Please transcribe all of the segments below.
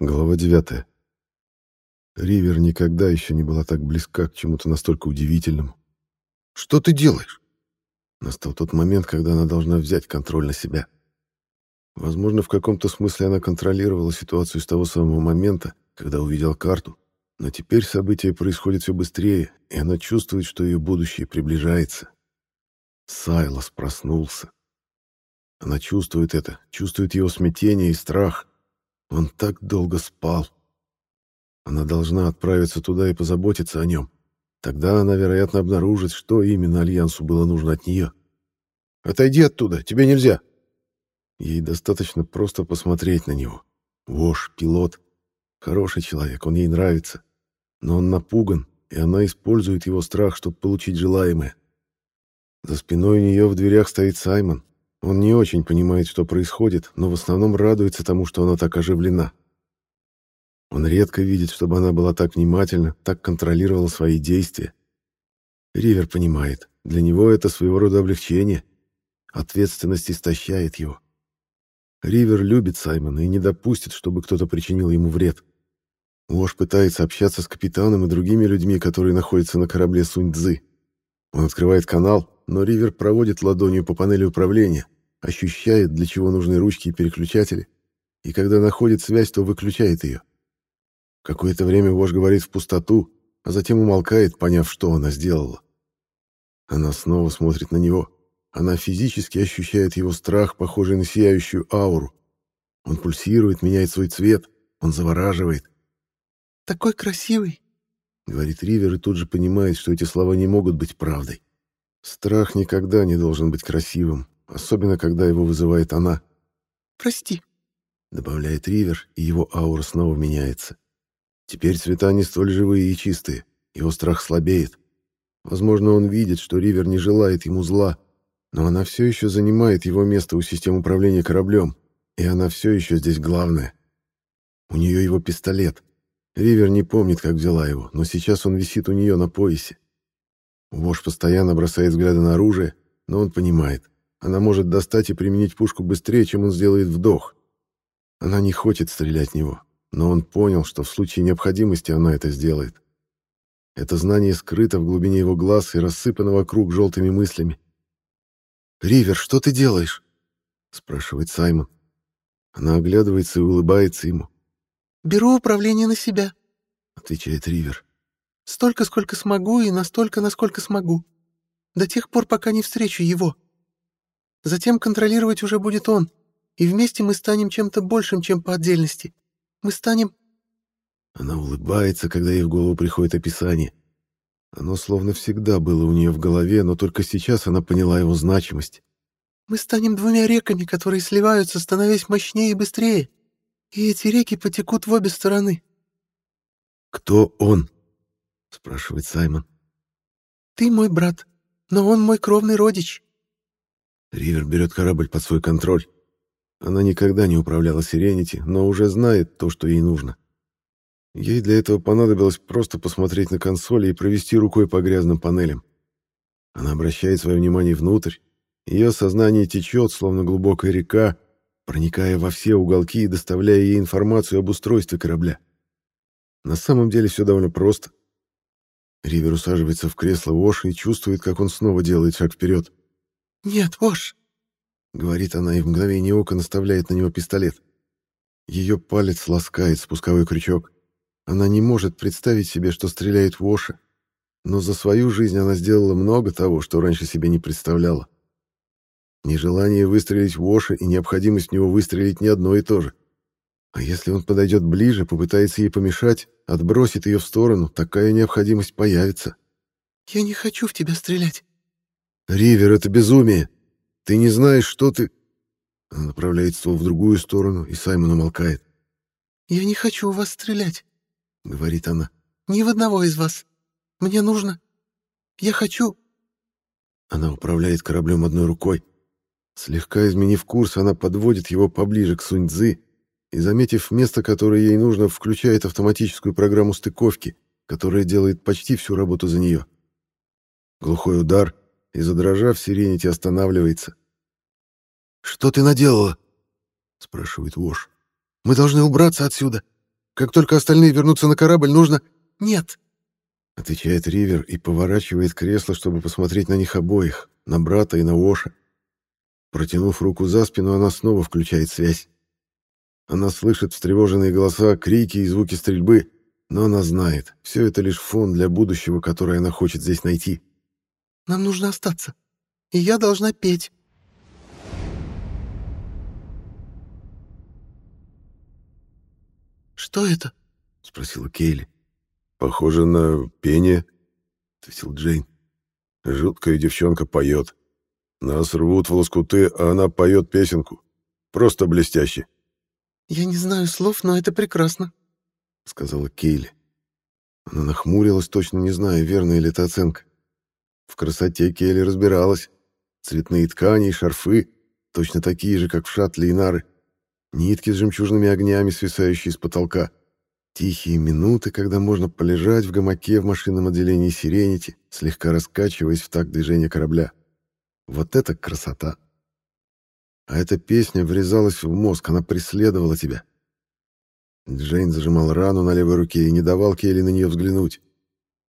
Глава 9. Ривер никогда еще не была так близка к чему-то настолько удивительному. «Что ты делаешь?» Настал тот момент, когда она должна взять контроль на себя. Возможно, в каком-то смысле она контролировала ситуацию с того самого момента, когда увидела карту, но теперь события происходят все быстрее, и она чувствует, что ее будущее приближается. Сайлос проснулся. Она чувствует это, чувствует его смятение и страх, он так долго спал. Она должна отправиться туда и позаботиться о нем. Тогда она, вероятно, обнаружит, что именно Альянсу было нужно от нее. «Отойди оттуда, тебе нельзя!» Ей достаточно просто посмотреть на него. Вош, пилот. Хороший человек, он ей нравится. Но он напуган, и она использует его страх, чтобы получить желаемое. За спиной у нее в дверях стоит Саймон. Он не очень понимает, что происходит, но в основном радуется тому, что она так оживлена. Он редко видит, чтобы она была так внимательна, так контролировала свои действия. Ривер понимает, для него это своего рода облегчение. Ответственность истощает его. Ривер любит Саймона и не допустит, чтобы кто-то причинил ему вред. Ложь пытается общаться с капитаном и другими людьми, которые находятся на корабле Сунь-Дзы. Он открывает канал, но Ривер проводит ладонью по панели управления, ощущает, для чего нужны ручки и переключатели, и когда находит связь, то выключает ее. Какое-то время Вож говорит в пустоту, а затем умолкает, поняв, что она сделала. Она снова смотрит на него. Она физически ощущает его страх, похожий на сияющую ауру. Он пульсирует, меняет свой цвет, он завораживает. «Такой красивый!» — говорит Ривер и тут же понимает, что эти слова не могут быть правдой. Страх никогда не должен быть красивым, особенно когда его вызывает она. «Прости», — добавляет Ривер, и его аура снова меняется. Теперь цвета не столь живые и чистые, его страх слабеет. Возможно, он видит, что Ривер не желает ему зла, но она все еще занимает его место у системы управления кораблем, и она все еще здесь главная. У нее его пистолет. Ривер не помнит, как взяла его, но сейчас он висит у нее на поясе. Вож постоянно бросает взгляды на оружие, но он понимает. Она может достать и применить пушку быстрее, чем он сделает вдох. Она не хочет стрелять в него, но он понял, что в случае необходимости она это сделает. Это знание скрыто в глубине его глаз и рассыпано вокруг желтыми мыслями. «Ривер, что ты делаешь?» — спрашивает Саймон. Она оглядывается и улыбается ему. «Беру управление на себя», — отвечает Ривер. Столько, сколько смогу, и настолько, насколько смогу. До тех пор, пока не встречу его. Затем контролировать уже будет он, и вместе мы станем чем-то большим, чем по отдельности. Мы станем...» Она улыбается, когда ей в голову приходит описание. Оно словно всегда было у нее в голове, но только сейчас она поняла его значимость. «Мы станем двумя реками, которые сливаются, становясь мощнее и быстрее. И эти реки потекут в обе стороны». «Кто он?» — спрашивает Саймон. «Ты мой брат, но он мой кровный родич». Ривер берет корабль под свой контроль. Она никогда не управляла Сиренити, но уже знает то, что ей нужно. Ей для этого понадобилось просто посмотреть на консоли и провести рукой по грязным панелям. Она обращает свое внимание внутрь. Ее сознание течет, словно глубокая река, проникая во все уголки и доставляя ей информацию об устройстве корабля. На самом деле все довольно просто. Ривер усаживается в кресло Оши и чувствует, как он снова делает шаг вперед. «Нет, Ош!» — говорит она и в мгновение ока наставляет на него пистолет. Ее палец ласкает спусковой крючок. Она не может представить себе, что стреляет в Оши, но за свою жизнь она сделала много того, что раньше себе не представляла. Нежелание выстрелить в Оши и необходимость в него выстрелить не одно и то же. А если он подойдет ближе, попытается ей помешать, отбросит ее в сторону, такая необходимость появится. «Я не хочу в тебя стрелять». «Ривер, это безумие! Ты не знаешь, что ты...» Она направляет ствол в другую сторону, и Саймон умолкает. «Я не хочу у вас стрелять», — говорит она. «Ни в одного из вас. Мне нужно... Я хочу...» Она управляет кораблем одной рукой. Слегка изменив курс, она подводит его поближе к Сунь-Дзы и, заметив место, которое ей нужно, включает автоматическую программу стыковки, которая делает почти всю работу за нее. Глухой удар, и, задрожав, Сиренити останавливается. «Что ты наделала?» — спрашивает Вош. «Мы должны убраться отсюда. Как только остальные вернутся на корабль, нужно...» «Нет», — отвечает Ривер и поворачивает кресло, чтобы посмотреть на них обоих, на брата и на Оша. Протянув руку за спину, она снова включает связь. Она слышит встревоженные голоса, крики и звуки стрельбы, но она знает, все это лишь фон для будущего, которое она хочет здесь найти. «Нам нужно остаться, и я должна петь». «Что это?» — спросила Кейли. «Похоже на пение», — ответил Джейн. «Жуткая девчонка поет. Нас рвут в лоскуты, а она поет песенку. Просто блестяще». «Я не знаю слов, но это прекрасно», — сказала Кейли. Она нахмурилась, точно не зная, верная ли это оценка. В красоте Кейли разбиралась. Цветные ткани и шарфы, точно такие же, как в шаттле и нары. Нитки с жемчужными огнями, свисающие с потолка. Тихие минуты, когда можно полежать в гамаке в машинном отделении Сиренити, слегка раскачиваясь в такт движения корабля. Вот это красота! А эта песня врезалась в мозг, она преследовала тебя. Джейн зажимал рану на левой руке и не давал Келли на нее взглянуть.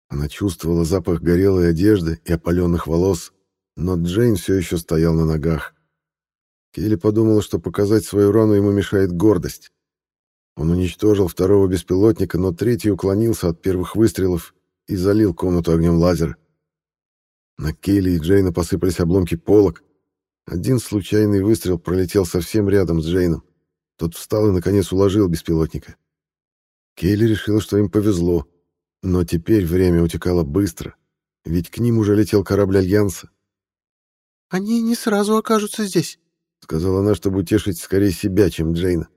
Она чувствовала запах горелой одежды и опаленных волос, но Джейн все еще стоял на ногах. Келли подумала, что показать свою рану ему мешает гордость. Он уничтожил второго беспилотника, но третий уклонился от первых выстрелов и залил комнату огнем лазера. На Келли и Джейна посыпались обломки полок, один случайный выстрел пролетел совсем рядом с Джейном. Тот встал и, наконец, уложил беспилотника. Кейли решила, что им повезло. Но теперь время утекало быстро, ведь к ним уже летел корабль Альянса. «Они не сразу окажутся здесь», — сказала она, чтобы утешить скорее себя, чем Джейна.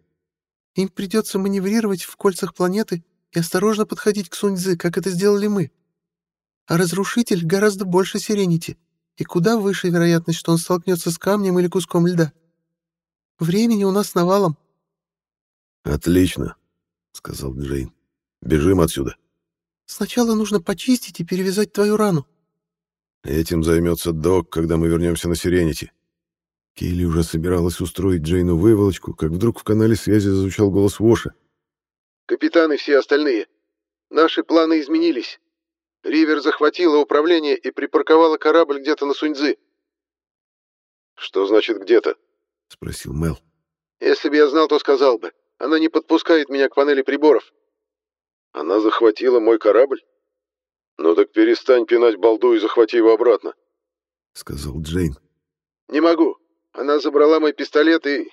«Им придется маневрировать в кольцах планеты и осторожно подходить к Суньцзы, как это сделали мы. А разрушитель гораздо больше Сиренити и куда выше вероятность, что он столкнется с камнем или куском льда. Времени у нас навалом. «Отлично», — сказал Джейн. «Бежим отсюда». «Сначала нужно почистить и перевязать твою рану». «Этим займется док, когда мы вернемся на Сиренити». Кейли уже собиралась устроить Джейну выволочку, как вдруг в канале связи зазвучал голос Воша. «Капитан и все остальные, наши планы изменились. Ривер захватила управление и припарковала корабль где-то на Суньцзы. «Что значит «где-то»?» — спросил Мел. «Если бы я знал, то сказал бы. Она не подпускает меня к панели приборов». «Она захватила мой корабль?» «Ну так перестань пинать балду и захвати его обратно», — сказал Джейн. «Не могу. Она забрала мой пистолет и...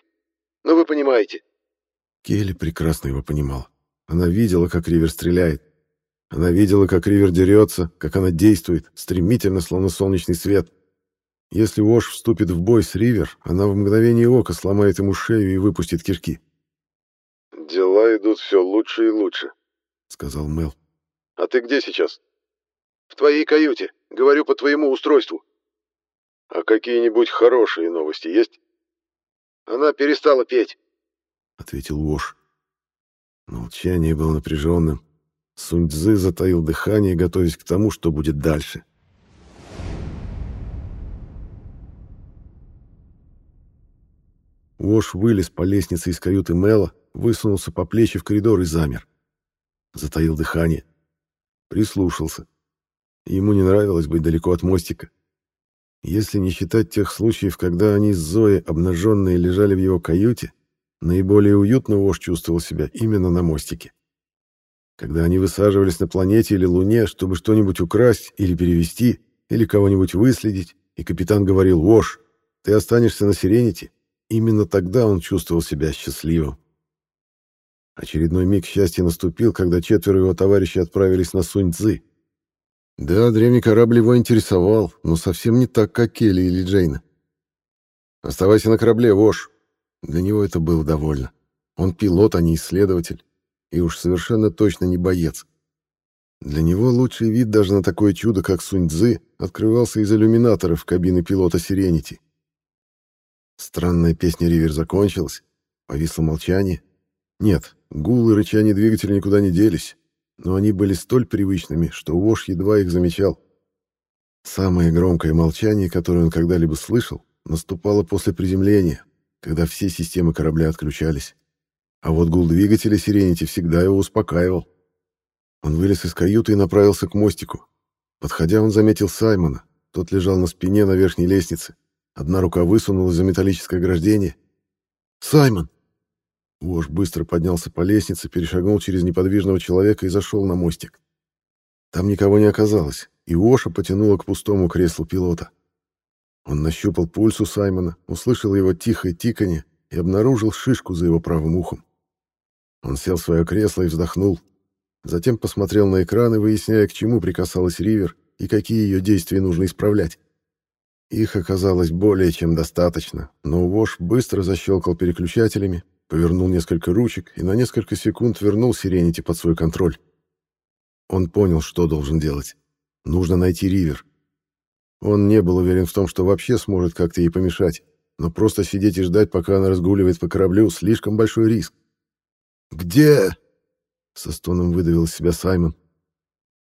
Ну, вы понимаете». Келли прекрасно его понимала. Она видела, как Ривер стреляет. Она видела, как Ривер дерется, как она действует, стремительно, словно солнечный свет. Если Ош вступит в бой с Ривер, она в мгновение ока сломает ему шею и выпустит кишки. «Дела идут все лучше и лучше», — сказал Мел. «А ты где сейчас?» «В твоей каюте. Говорю по твоему устройству». «А какие-нибудь хорошие новости есть?» «Она перестала петь», — ответил Ош. Молчание было напряженным. Сунь-Дзы затаил дыхание, готовясь к тому, что будет дальше. Уош вылез по лестнице из каюты Мэла, высунулся по плечи в коридор и замер. Затаил дыхание. Прислушался. Ему не нравилось быть далеко от мостика. Если не считать тех случаев, когда они с Зоей, обнаженные, лежали в его каюте, наиболее уютно Уош чувствовал себя именно на мостике. Когда они высаживались на планете или Луне, чтобы что-нибудь украсть или перевести, или кого-нибудь выследить, и капитан говорил «Вош, ты останешься на Сиренити», именно тогда он чувствовал себя счастливым. Очередной миг счастья наступил, когда четверо его товарищей отправились на Сунь-Цзы. Да, древний корабль его интересовал, но совсем не так, как Келли или Джейна. «Оставайся на корабле, Вош». Для него это было довольно. Он пилот, а не исследователь и уж совершенно точно не боец. Для него лучший вид даже на такое чудо, как Сунь-Дзы, открывался из иллюминаторов кабины пилота Сиренити. Странная песня Ривер закончилась, повисло молчание. Нет, гул и рычание двигателя никуда не делись, но они были столь привычными, что Вош едва их замечал. Самое громкое молчание, которое он когда-либо слышал, наступало после приземления, когда все системы корабля отключались. А вот гул двигателя Сиренити всегда его успокаивал. Он вылез из каюты и направился к мостику. Подходя, он заметил Саймона. Тот лежал на спине на верхней лестнице. Одна рука высунулась за металлическое ограждение. «Саймон!» Вош быстро поднялся по лестнице, перешагнул через неподвижного человека и зашел на мостик. Там никого не оказалось, и Воша потянуло к пустому креслу пилота. Он нащупал пульс у Саймона, услышал его тихое тиканье и обнаружил шишку за его правым ухом. Он сел в свое кресло и вздохнул. Затем посмотрел на экраны, выясняя, к чему прикасалась Ривер и какие ее действия нужно исправлять. Их оказалось более чем достаточно, но Вош быстро защелкал переключателями, повернул несколько ручек и на несколько секунд вернул Сиренити под свой контроль. Он понял, что должен делать. Нужно найти Ривер. Он не был уверен в том, что вообще сможет как-то ей помешать, но просто сидеть и ждать, пока она разгуливает по кораблю, слишком большой риск. «Где?» — со стоном выдавил из себя Саймон.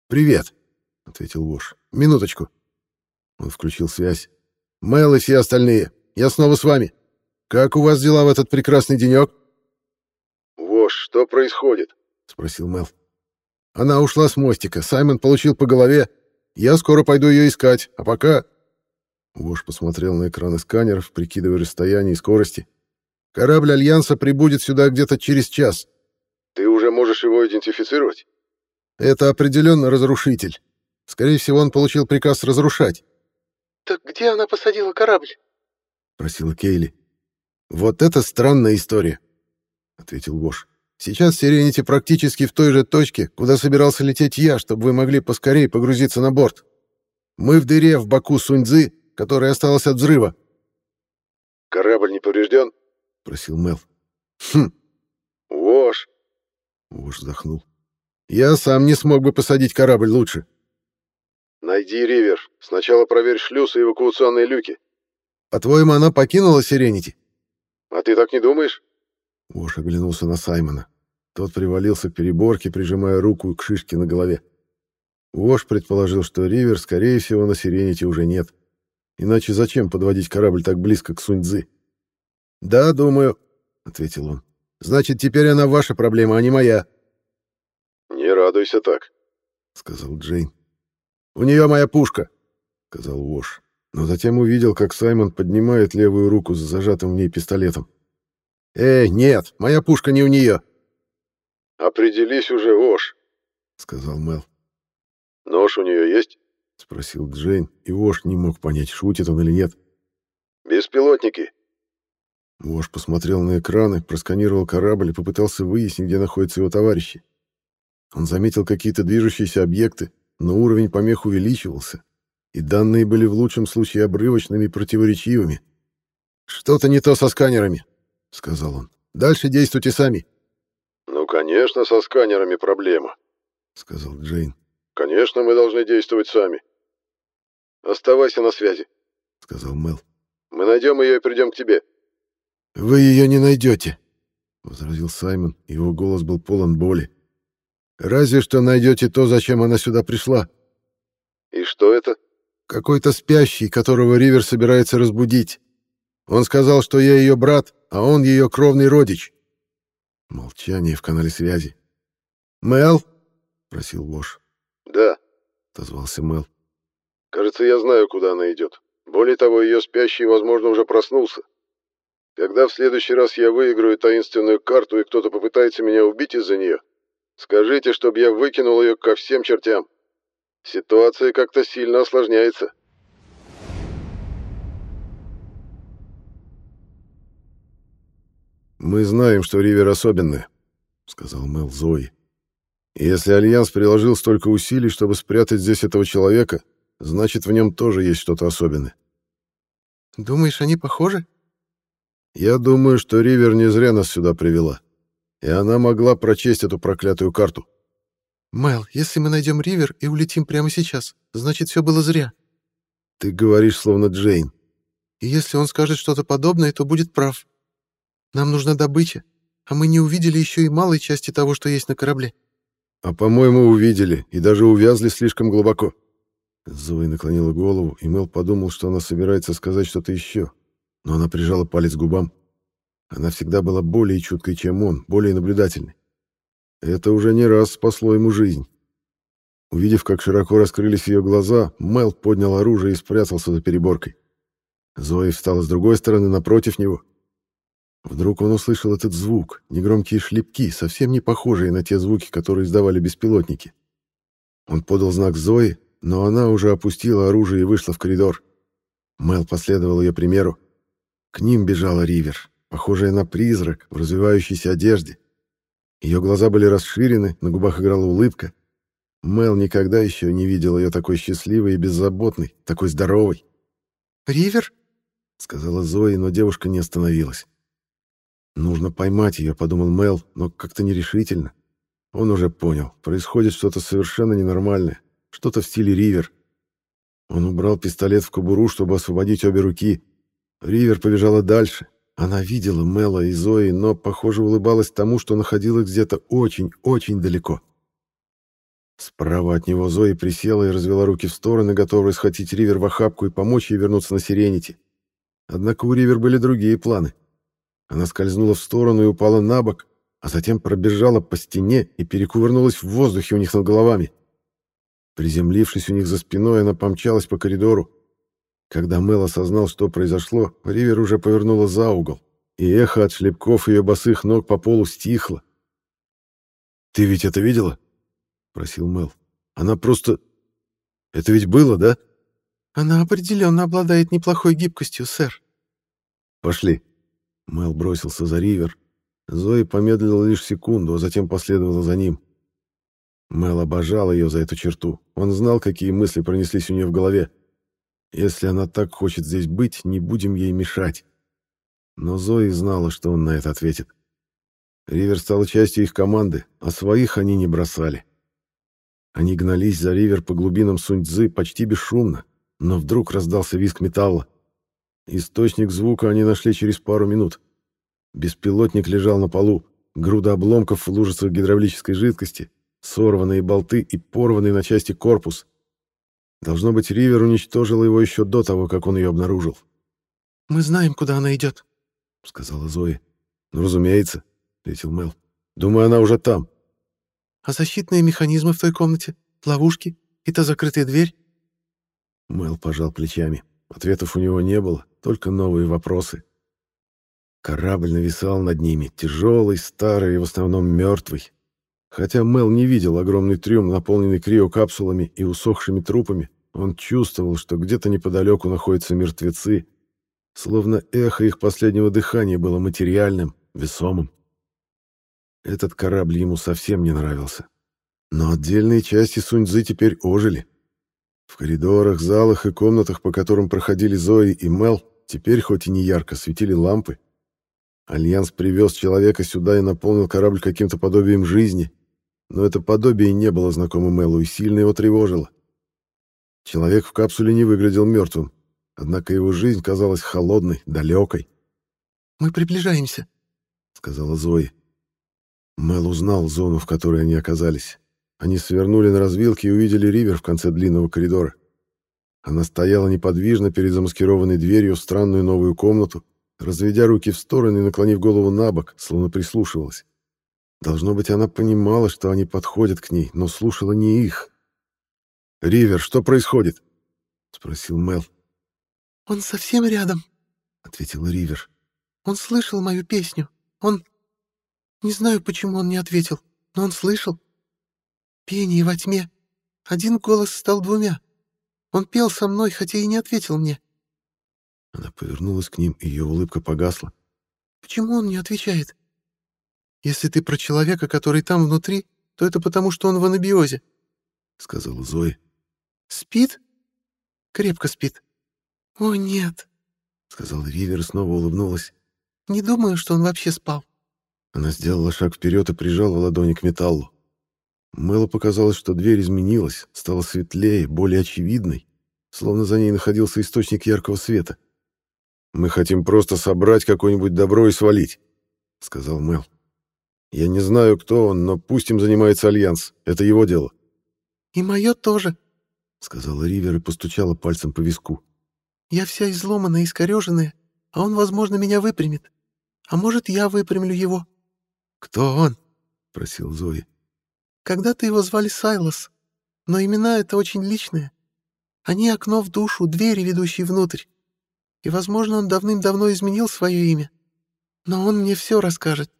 «Привет», — ответил Вош. «Минуточку». Он включил связь. «Мэл и остальные, я снова с вами. Как у вас дела в этот прекрасный денек?» «Вош, что происходит?» — спросил Мэл. «Она ушла с мостика, Саймон получил по голове. Я скоро пойду ее искать, а пока...» Вош посмотрел на экраны сканеров, прикидывая расстояние и скорости. «Корабль Альянса прибудет сюда где-то через час. Ты уже можешь его идентифицировать? Это определенно разрушитель. Скорее всего, он получил приказ разрушать. «Так где она посадила корабль?» — просила Кейли. «Вот это странная история», — ответил Вош. «Сейчас Сиренити практически в той же точке, куда собирался лететь я, чтобы вы могли поскорее погрузиться на борт. Мы в дыре в боку Суньцзы, которая осталась от взрыва». «Корабль не поврежден?» — просил Мел. «Хм». «Вош, Уж вздохнул. «Я сам не смог бы посадить корабль лучше». «Найди Ривер. Сначала проверь шлюзы и эвакуационные люки». «По-твоему, она покинула Сиренити?» «А ты так не думаешь?» Уж оглянулся на Саймона. Тот привалился к переборке, прижимая руку к шишке на голове. Уош предположил, что Ривер, скорее всего, на Сиренити уже нет. Иначе зачем подводить корабль так близко к Суньцзы? «Да, думаю», — ответил он. Значит, теперь она ваша проблема, а не моя. Не радуйся так, сказал Джейн. У нее моя пушка, сказал Вош, но затем увидел, как Саймон поднимает левую руку с зажатым в ней пистолетом. Эй, нет, моя пушка не у нее. Определись уже, Вош, сказал Мел. Нож у нее есть? спросил Джейн, и Вош не мог понять, шутит он или нет. Беспилотники. Вож посмотрел на экраны, просканировал корабль и попытался выяснить, где находятся его товарищи. Он заметил какие-то движущиеся объекты, но уровень помех увеличивался, и данные были в лучшем случае обрывочными и противоречивыми. «Что-то не то со сканерами», — сказал он. «Дальше действуйте сами». «Ну, конечно, со сканерами проблема», — сказал Джейн. «Конечно, мы должны действовать сами». «Оставайся на связи», — сказал Мел. «Мы найдем ее и придем к тебе». «Вы ее не найдете», — возразил Саймон. Его голос был полон боли. «Разве что найдете то, зачем она сюда пришла». «И что это?» «Какой-то спящий, которого Ривер собирается разбудить. Он сказал, что я ее брат, а он ее кровный родич». Молчание в канале связи. «Мел?» — просил Вош. «Да», — отозвался Мел. «Кажется, я знаю, куда она идет. Более того, ее спящий, возможно, уже проснулся. Когда в следующий раз я выиграю таинственную карту и кто-то попытается меня убить из-за нее, скажите, чтобы я выкинул ее ко всем чертям. Ситуация как-то сильно осложняется. «Мы знаем, что Ривер особенная», — сказал Мел Зои. «Если Альянс приложил столько усилий, чтобы спрятать здесь этого человека, значит, в нем тоже есть что-то особенное». «Думаешь, они похожи?» Я думаю, что Ривер не зря нас сюда привела. И она могла прочесть эту проклятую карту. Мэл, если мы найдем Ривер и улетим прямо сейчас, значит, все было зря. Ты говоришь, словно Джейн. И если он скажет что-то подобное, то будет прав. Нам нужна добыча, а мы не увидели еще и малой части того, что есть на корабле. А, по-моему, увидели, и даже увязли слишком глубоко. Зои наклонила голову, и Мэл подумал, что она собирается сказать что-то еще, но она прижала палец к губам. Она всегда была более чуткой, чем он, более наблюдательной. Это уже не раз спасло ему жизнь. Увидев, как широко раскрылись ее глаза, Мел поднял оружие и спрятался за переборкой. Зоя встала с другой стороны напротив него. Вдруг он услышал этот звук, негромкие шлепки, совсем не похожие на те звуки, которые издавали беспилотники. Он подал знак Зои, но она уже опустила оружие и вышла в коридор. Мел последовал ее примеру. К ним бежала Ривер, похожая на призрак в развивающейся одежде. Ее глаза были расширены, на губах играла улыбка. Мел никогда еще не видел ее такой счастливой и беззаботной, такой здоровой. «Ривер?» — сказала Зои, но девушка не остановилась. «Нужно поймать ее», — подумал Мел, но как-то нерешительно. Он уже понял, происходит что-то совершенно ненормальное, что-то в стиле Ривер. Он убрал пистолет в кобуру, чтобы освободить обе руки. Ривер побежала дальше. Она видела Мела и Зои, но, похоже, улыбалась тому, что находилась где-то очень-очень далеко. Справа от него Зои присела и развела руки в стороны, готовая схватить Ривер в охапку и помочь ей вернуться на Сиренити. Однако у Ривер были другие планы. Она скользнула в сторону и упала на бок, а затем пробежала по стене и перекувырнулась в воздухе у них над головами. Приземлившись у них за спиной, она помчалась по коридору. Когда Мэл осознал, что произошло, Ривер уже повернула за угол, и эхо от шлепков ее босых ног по полу стихло. «Ты ведь это видела?» — просил Мэл. «Она просто... Это ведь было, да?» «Она определенно обладает неплохой гибкостью, сэр». «Пошли». Мэл бросился за Ривер. Зои помедлила лишь секунду, а затем последовала за ним. Мэл обожал ее за эту черту. Он знал, какие мысли пронеслись у нее в голове. Если она так хочет здесь быть, не будем ей мешать. Но Зои знала, что он на это ответит. Ривер стала частью их команды, а своих они не бросали. Они гнались за Ривер по глубинам Суньцзы почти бесшумно, но вдруг раздался визг металла. Источник звука они нашли через пару минут. Беспилотник лежал на полу, груда обломков в лужицах гидравлической жидкости, сорванные болты и порванный на части корпус. Должно быть, Ривер уничтожил его еще до того, как он ее обнаружил. «Мы знаем, куда она идет», — сказала Зои. «Ну, разумеется», — ответил Мел. «Думаю, она уже там». «А защитные механизмы в той комнате? Ловушки? И та закрытая дверь?» Мел пожал плечами. Ответов у него не было, только новые вопросы. Корабль нависал над ними, тяжелый, старый и в основном мертвый. Хотя Мел не видел огромный трюм, наполненный криокапсулами и усохшими трупами, он чувствовал, что где-то неподалеку находятся мертвецы, словно эхо их последнего дыхания было материальным, весомым. Этот корабль ему совсем не нравился. Но отдельные части Суньцзы теперь ожили. В коридорах, залах и комнатах, по которым проходили Зои и Мел, теперь хоть и не ярко светили лампы. Альянс привез человека сюда и наполнил корабль каким-то подобием жизни, но это подобие не было знакомо Мэлу и сильно его тревожило. Человек в капсуле не выглядел мертвым, однако его жизнь казалась холодной, далекой. «Мы приближаемся», — сказала Зои. Мэл узнал зону, в которой они оказались. Они свернули на развилке и увидели Ривер в конце длинного коридора. Она стояла неподвижно перед замаскированной дверью в странную новую комнату, разведя руки в стороны и наклонив голову на бок, словно прислушивалась. Должно быть, она понимала, что они подходят к ней, но слушала не их. «Ривер, что происходит?» — спросил Мел. «Он совсем рядом», — ответил Ривер. «Он слышал мою песню. Он... Не знаю, почему он не ответил, но он слышал. Пение во тьме. Один голос стал двумя. Он пел со мной, хотя и не ответил мне». Она повернулась к ним, и ее улыбка погасла. «Почему он не отвечает?» Если ты про человека, который там внутри, то это потому, что он в анабиозе», — сказала Зои. «Спит? Крепко спит». «О, нет», — сказала Ривер и снова улыбнулась. «Не думаю, что он вообще спал». Она сделала шаг вперед и прижала ладони к металлу. Мэлу показалось, что дверь изменилась, стала светлее, более очевидной, словно за ней находился источник яркого света. «Мы хотим просто собрать какое-нибудь добро и свалить», — сказал Мэл. Я не знаю, кто он, но пусть им занимается Альянс. Это его дело. «И мое тоже», — сказала Ривер и постучала пальцем по виску. «Я вся изломанная искореженная, а он, возможно, меня выпрямит. А может, я выпрямлю его?» «Кто он?» — просил Зои. «Когда-то его звали Сайлос, но имена это очень личные. Они окно в душу, двери, ведущие внутрь. И, возможно, он давным-давно изменил свое имя. Но он мне все расскажет».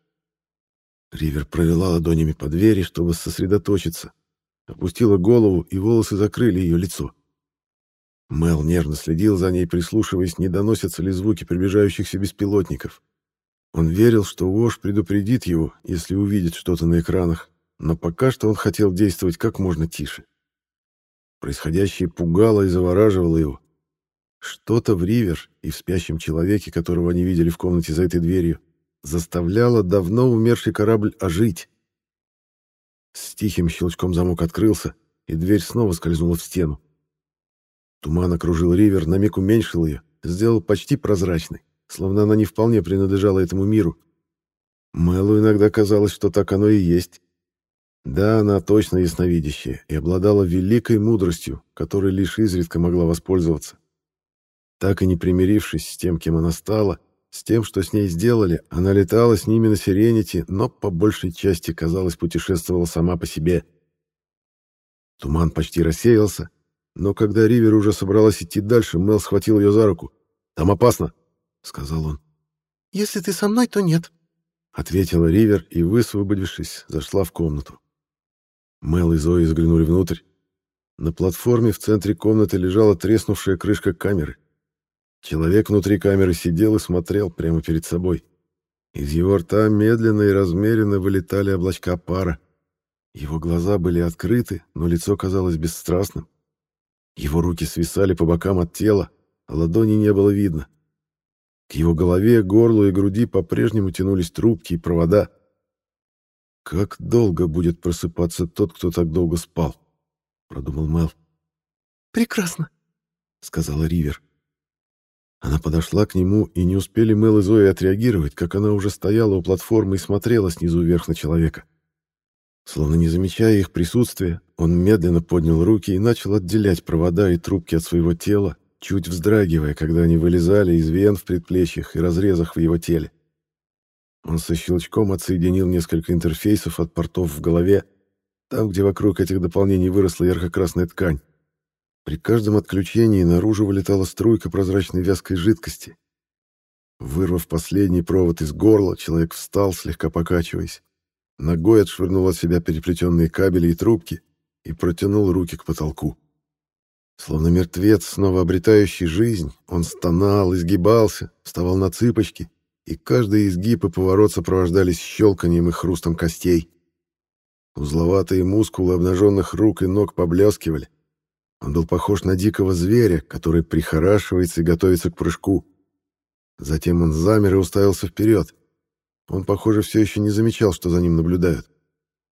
Ривер провела ладонями по двери, чтобы сосредоточиться. Опустила голову, и волосы закрыли ее лицо. Мел нервно следил за ней, прислушиваясь, не доносятся ли звуки приближающихся беспилотников. Он верил, что Уош предупредит его, если увидит что-то на экранах, но пока что он хотел действовать как можно тише. Происходящее пугало и завораживало его. Что-то в Ривер и в спящем человеке, которого они видели в комнате за этой дверью, заставляло давно умерший корабль ожить. С тихим щелчком замок открылся, и дверь снова скользнула в стену. Туман окружил Ривер, на миг уменьшил ее, сделал почти прозрачной, словно она не вполне принадлежала этому миру. Мэлу иногда казалось, что так оно и есть. Да, она точно ясновидящая и обладала великой мудростью, которой лишь изредка могла воспользоваться. Так и не примирившись с тем, кем она стала, с тем, что с ней сделали, она летала с ними на Сиренити, но по большей части, казалось, путешествовала сама по себе. Туман почти рассеялся, но когда Ривер уже собралась идти дальше, Мел схватил ее за руку. «Там опасно», — сказал он. «Если ты со мной, то нет», — ответила Ривер и, высвободившись, зашла в комнату. Мел и Зои заглянули внутрь. На платформе в центре комнаты лежала треснувшая крышка камеры. Человек внутри камеры сидел и смотрел прямо перед собой. Из его рта медленно и размеренно вылетали облачка пара. Его глаза были открыты, но лицо казалось бесстрастным. Его руки свисали по бокам от тела, а ладони не было видно. К его голове, горлу и груди по-прежнему тянулись трубки и провода. «Как долго будет просыпаться тот, кто так долго спал?» — продумал Мел. «Прекрасно», — сказала Ривер. Она подошла к нему, и не успели Мел и Зои отреагировать, как она уже стояла у платформы и смотрела снизу вверх на человека. Словно не замечая их присутствия, он медленно поднял руки и начал отделять провода и трубки от своего тела, чуть вздрагивая, когда они вылезали из вен в предплечьях и разрезах в его теле. Он со щелчком отсоединил несколько интерфейсов от портов в голове, там, где вокруг этих дополнений выросла ярко-красная ткань. При каждом отключении наружу вылетала струйка прозрачной вязкой жидкости. Вырвав последний провод из горла, человек встал, слегка покачиваясь. Ногой отшвырнул от себя переплетенные кабели и трубки и протянул руки к потолку. Словно мертвец, снова обретающий жизнь, он стонал, изгибался, вставал на цыпочки, и каждый изгиб и поворот сопровождались щелканием и хрустом костей. Узловатые мускулы обнаженных рук и ног поблескивали. Он был похож на дикого зверя, который прихорашивается и готовится к прыжку. Затем он замер и уставился вперед. Он, похоже, все еще не замечал, что за ним наблюдают.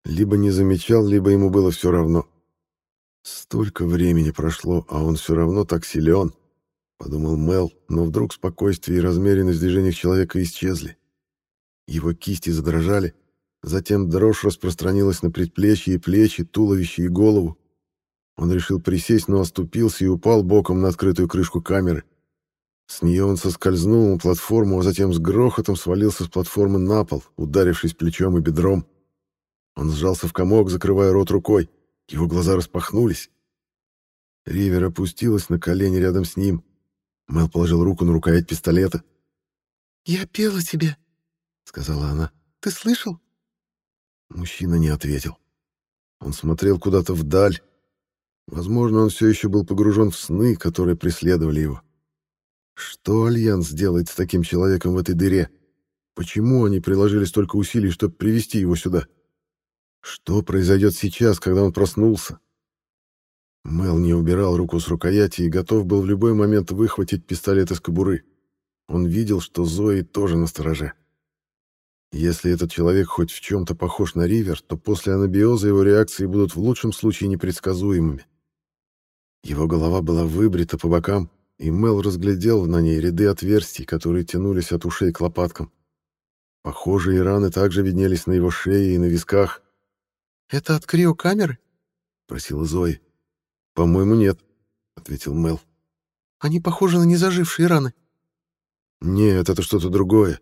Либо не замечал, либо ему было все равно. Столько времени прошло, а он все равно так силен, — подумал Мел, но вдруг спокойствие и размеренность в движениях человека исчезли. Его кисти задрожали, затем дрожь распространилась на предплечья и плечи, туловище и голову. Он решил присесть, но оступился и упал боком на открытую крышку камеры. С нее он соскользнул на платформу, а затем с грохотом свалился с платформы на пол, ударившись плечом и бедром. Он сжался в комок, закрывая рот рукой. Его глаза распахнулись. Ривер опустилась на колени рядом с ним. Мэл положил руку на рукоять пистолета. «Я пела тебе», — сказала она. «Ты слышал?» Мужчина не ответил. Он смотрел куда-то вдаль, Возможно, он все еще был погружен в сны, которые преследовали его. Что Альянс делает с таким человеком в этой дыре? Почему они приложили столько усилий, чтобы привести его сюда? Что произойдет сейчас, когда он проснулся? Мел не убирал руку с рукояти и готов был в любой момент выхватить пистолет из кобуры. Он видел, что Зои тоже на стороже. Если этот человек хоть в чем-то похож на Ривер, то после анабиоза его реакции будут в лучшем случае непредсказуемыми. Его голова была выбрита по бокам, и Мел разглядел на ней ряды отверстий, которые тянулись от ушей к лопаткам. Похожие раны также виднелись на его шее и на висках. «Это от криокамеры?» — просила Зои. «По-моему, нет», — ответил Мел. «Они похожи на незажившие раны». «Нет, это что-то другое.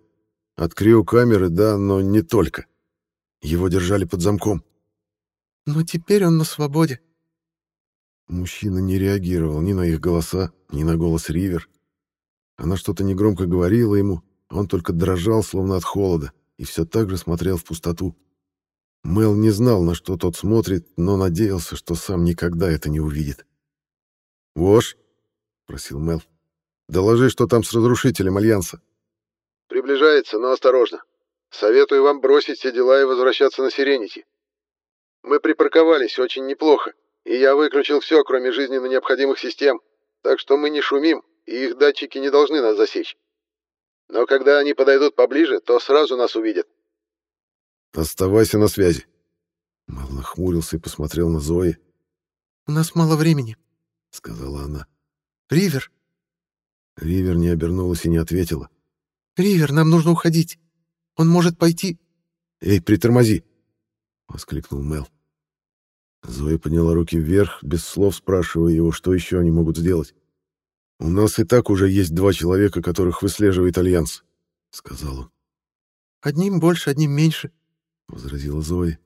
От криокамеры, да, но не только. Его держали под замком. Но теперь он на свободе. Мужчина не реагировал ни на их голоса, ни на голос Ривер. Она что-то негромко говорила ему, а он только дрожал, словно от холода, и все так же смотрел в пустоту. Мел не знал, на что тот смотрит, но надеялся, что сам никогда это не увидит. «Вош?» — просил Мел. «Доложи, что там с разрушителем Альянса». «Приближается, но осторожно. Советую вам бросить все дела и возвращаться на Сиренити. Мы припарковались очень неплохо, и я выключил все, кроме жизненно необходимых систем, так что мы не шумим, и их датчики не должны нас засечь. Но когда они подойдут поближе, то сразу нас увидят. «Оставайся на связи». Мал нахмурился и посмотрел на Зои. «У нас мало времени», — сказала она. «Ривер». Ривер не обернулась и не ответила. «Ривер, нам нужно уходить. Он может пойти...» «Эй, притормози!» — воскликнул Мел. Зоя подняла руки вверх, без слов спрашивая его, что еще они могут сделать. «У нас и так уже есть два человека, которых выслеживает Альянс», — сказал он. «Одним больше, одним меньше», — возразила Зоя.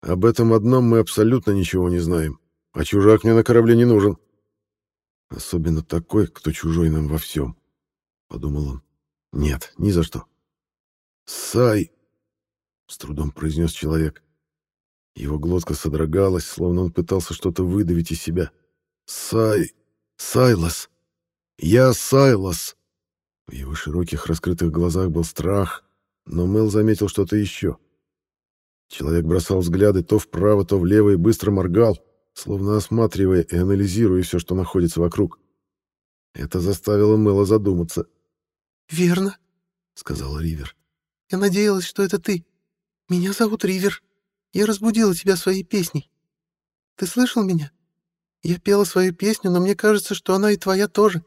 «Об этом одном мы абсолютно ничего не знаем, а чужак мне на корабле не нужен. Особенно такой, кто чужой нам во всем», — подумал он. «Нет, ни за что». «Сай!» — с трудом произнес человек. Его глотка содрогалась, словно он пытался что-то выдавить из себя. «Сай! Сайлас! Я Сайлас!» В его широких раскрытых глазах был страх, но Мел заметил что-то еще. Человек бросал взгляды то вправо, то влево и быстро моргал, словно осматривая и анализируя все, что находится вокруг. Это заставило Мэла задуматься. «Верно», — сказала Ривер. «Я надеялась, что это ты. Меня зовут Ривер». Я разбудила тебя своей песней. Ты слышал меня? Я пела свою песню, но мне кажется, что она и твоя тоже».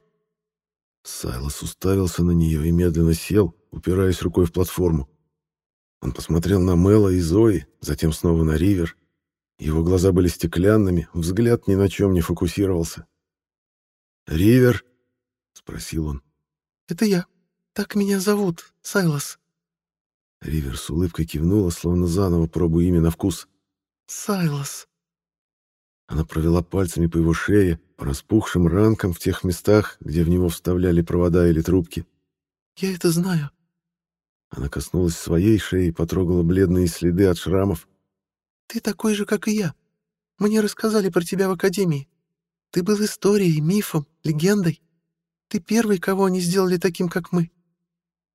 Сайлос уставился на нее и медленно сел, упираясь рукой в платформу. Он посмотрел на Мэла и Зои, затем снова на Ривер. Его глаза были стеклянными, взгляд ни на чем не фокусировался. «Ривер?» — спросил он. «Это я. Так меня зовут, Сайлос». Ривер с улыбкой кивнула, словно заново пробуя имя на вкус. «Сайлос». Она провела пальцами по его шее, по распухшим ранкам в тех местах, где в него вставляли провода или трубки. «Я это знаю». Она коснулась своей шеи и потрогала бледные следы от шрамов. «Ты такой же, как и я. Мне рассказали про тебя в Академии. Ты был историей, мифом, легендой. Ты первый, кого они сделали таким, как мы.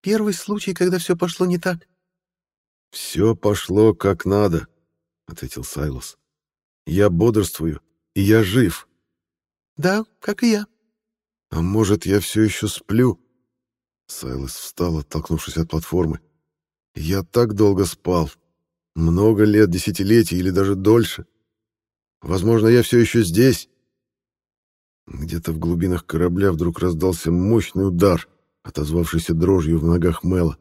Первый случай, когда все пошло не так. «Все пошло как надо», — ответил Сайлос. «Я бодрствую, и я жив». «Да, как и я». «А может, я все еще сплю?» Сайлос встал, оттолкнувшись от платформы. «Я так долго спал. Много лет, десятилетий или даже дольше. Возможно, я все еще здесь». Где-то в глубинах корабля вдруг раздался мощный удар, отозвавшийся дрожью в ногах Мэла.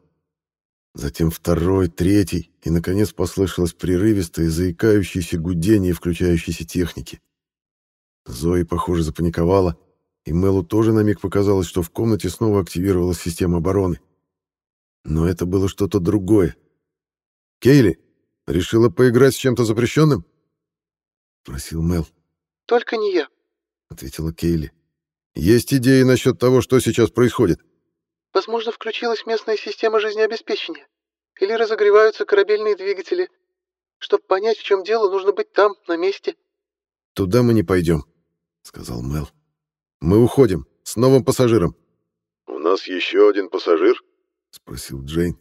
Затем второй, третий, и, наконец, послышалось прерывистое, заикающееся гудение включающейся техники. Зои, похоже, запаниковала, и Мэлу тоже на миг показалось, что в комнате снова активировалась система обороны. Но это было что-то другое. «Кейли, решила поиграть с чем-то запрещенным?» — спросил Мэл. «Только не я», — ответила Кейли. «Есть идеи насчет того, что сейчас происходит?» Возможно, включилась местная система жизнеобеспечения. Или разогреваются корабельные двигатели. Чтобы понять, в чем дело, нужно быть там, на месте. «Туда мы не пойдем», — сказал Мел. «Мы уходим. С новым пассажиром». «У нас еще один пассажир?» — спросил Джейн.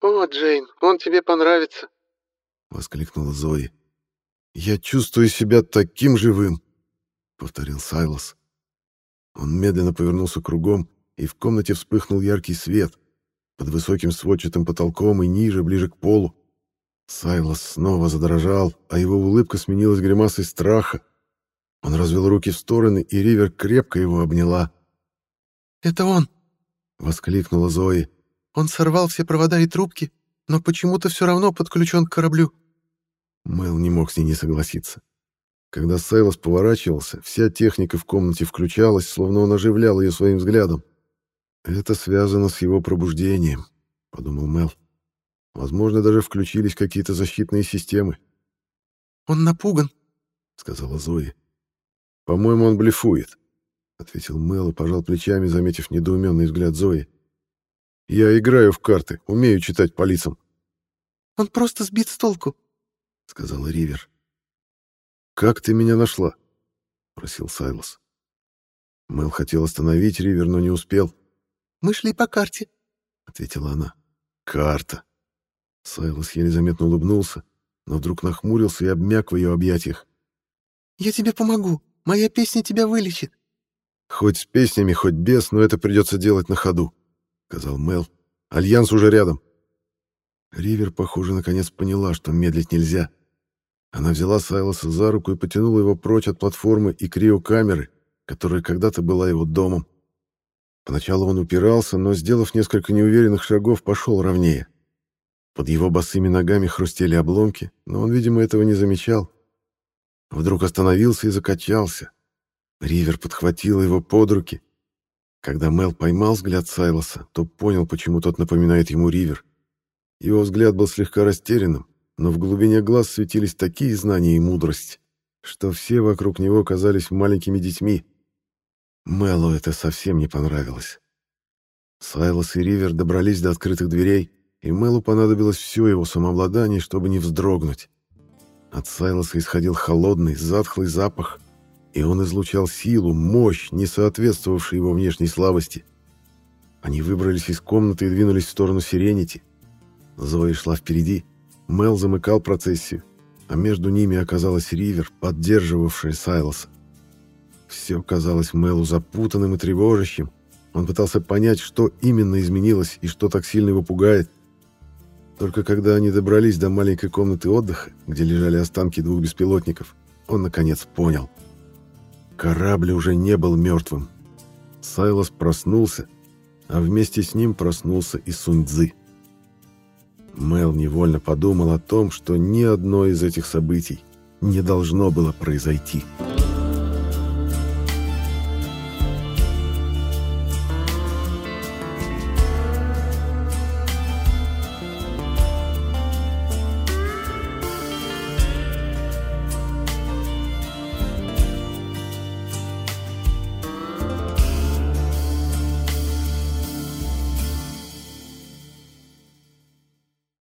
«О, Джейн, он тебе понравится», — воскликнула Зои. «Я чувствую себя таким живым», — повторил Сайлос. Он медленно повернулся кругом и в комнате вспыхнул яркий свет. Под высоким сводчатым потолком и ниже, ближе к полу. Сайлос снова задрожал, а его улыбка сменилась гримасой страха. Он развел руки в стороны, и Ривер крепко его обняла. «Это он!» — воскликнула Зои. «Он сорвал все провода и трубки, но почему-то все равно подключен к кораблю». Мэл не мог с ней не согласиться. Когда Сайлос поворачивался, вся техника в комнате включалась, словно он оживлял ее своим взглядом. Это связано с его пробуждением. — подумал Мел. «Возможно, даже включились какие-то защитные системы». «Он напуган», — сказала Зои. «По-моему, он блефует», — ответил Мел и пожал плечами, заметив недоуменный взгляд Зои. «Я играю в карты, умею читать по лицам». «Он просто сбит с толку», — сказала Ривер. «Как ты меня нашла?» — просил Сайлос. Мэл хотел остановить Ривер, но не успел. «Мы шли по карте», — ответила она. «Карта». Сайлос еле заметно улыбнулся, но вдруг нахмурился и обмяк в ее объятиях. «Я тебе помогу. Моя песня тебя вылечит». «Хоть с песнями, хоть без, но это придется делать на ходу», — сказал Мел. «Альянс уже рядом». Ривер, похоже, наконец поняла, что медлить нельзя. Она взяла Сайлоса за руку и потянула его прочь от платформы и криокамеры, которая когда-то была его домом. Поначалу он упирался, но, сделав несколько неуверенных шагов, пошел ровнее. Под его босыми ногами хрустели обломки, но он, видимо, этого не замечал. Вдруг остановился и закачался. Ривер подхватила его под руки. Когда Мел поймал взгляд Сайлоса, то понял, почему тот напоминает ему Ривер. Его взгляд был слегка растерянным, но в глубине глаз светились такие знания и мудрость, что все вокруг него казались маленькими детьми. Мэлу это совсем не понравилось. Сайлос и Ривер добрались до открытых дверей, и Мэлу понадобилось все его самообладание, чтобы не вздрогнуть. От Сайлоса исходил холодный, затхлый запах, и он излучал силу, мощь, не соответствовавшую его внешней слабости. Они выбрались из комнаты и двинулись в сторону Сиренити. Зоя шла впереди, Мел замыкал процессию, а между ними оказалась Ривер, поддерживавшая Сайлоса. Все казалось Мелу запутанным и тревожащим. Он пытался понять, что именно изменилось и что так сильно его пугает. Только когда они добрались до маленькой комнаты отдыха, где лежали останки двух беспилотников, он наконец понял. Корабль уже не был мертвым. Сайлос проснулся, а вместе с ним проснулся и Суньцзы. Мел невольно подумал о том, что ни одно из этих событий не должно было произойти. «Мел»